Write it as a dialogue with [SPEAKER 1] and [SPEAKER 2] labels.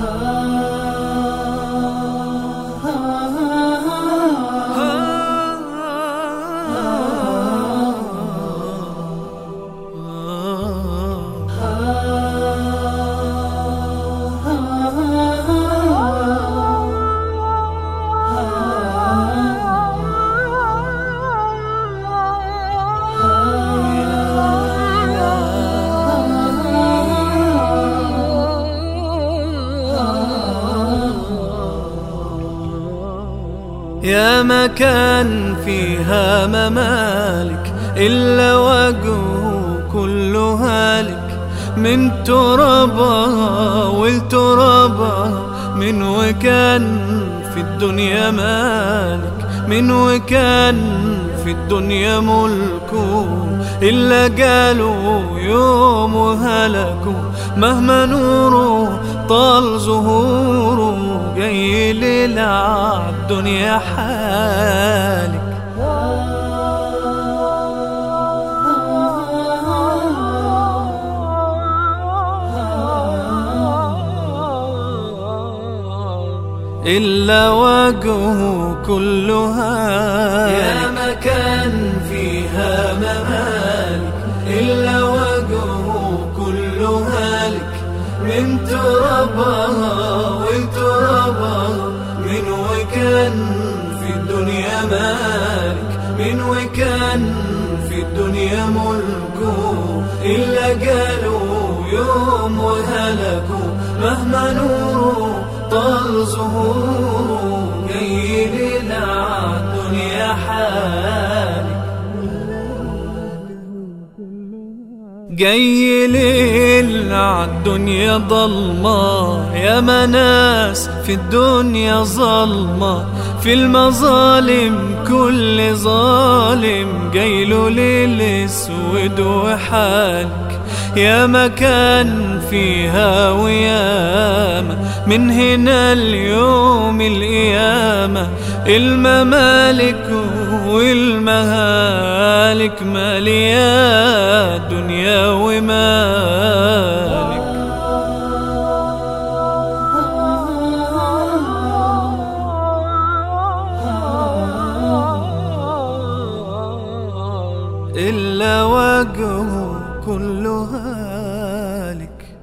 [SPEAKER 1] Oh. يا مكان فيها ممالك إلا وجهه كله هالك من ترابها والترابها من وكان في الدنيا مالك. من وكان في الدنيا ملكه إلا قالوا يوم هلكوا مهما نوره طال ظهوره جاي ليلة عالدنيا حالك. إلا وجهه كلها.
[SPEAKER 2] يا مكان فيها ممالك إلا وجهه كله هالك من ترابها وترابها من وكان في الدنيا مالك. من وكان في الدنيا ملكه. إلا قالوا يوم وهلكوا مهما نوره طال ظهوره جاي لنا الدنيا حالك
[SPEAKER 1] جاي ليل عالدنيا ضلمة يا مناس في الدنيا ظلمة. في المظالم كل ظالم جايله ليل اسود وحالك. يا مكان فيها من هنا اليوم القيامة. الممالك والمهالك مالية دنيا ومالك. إلا وجهه كله هالك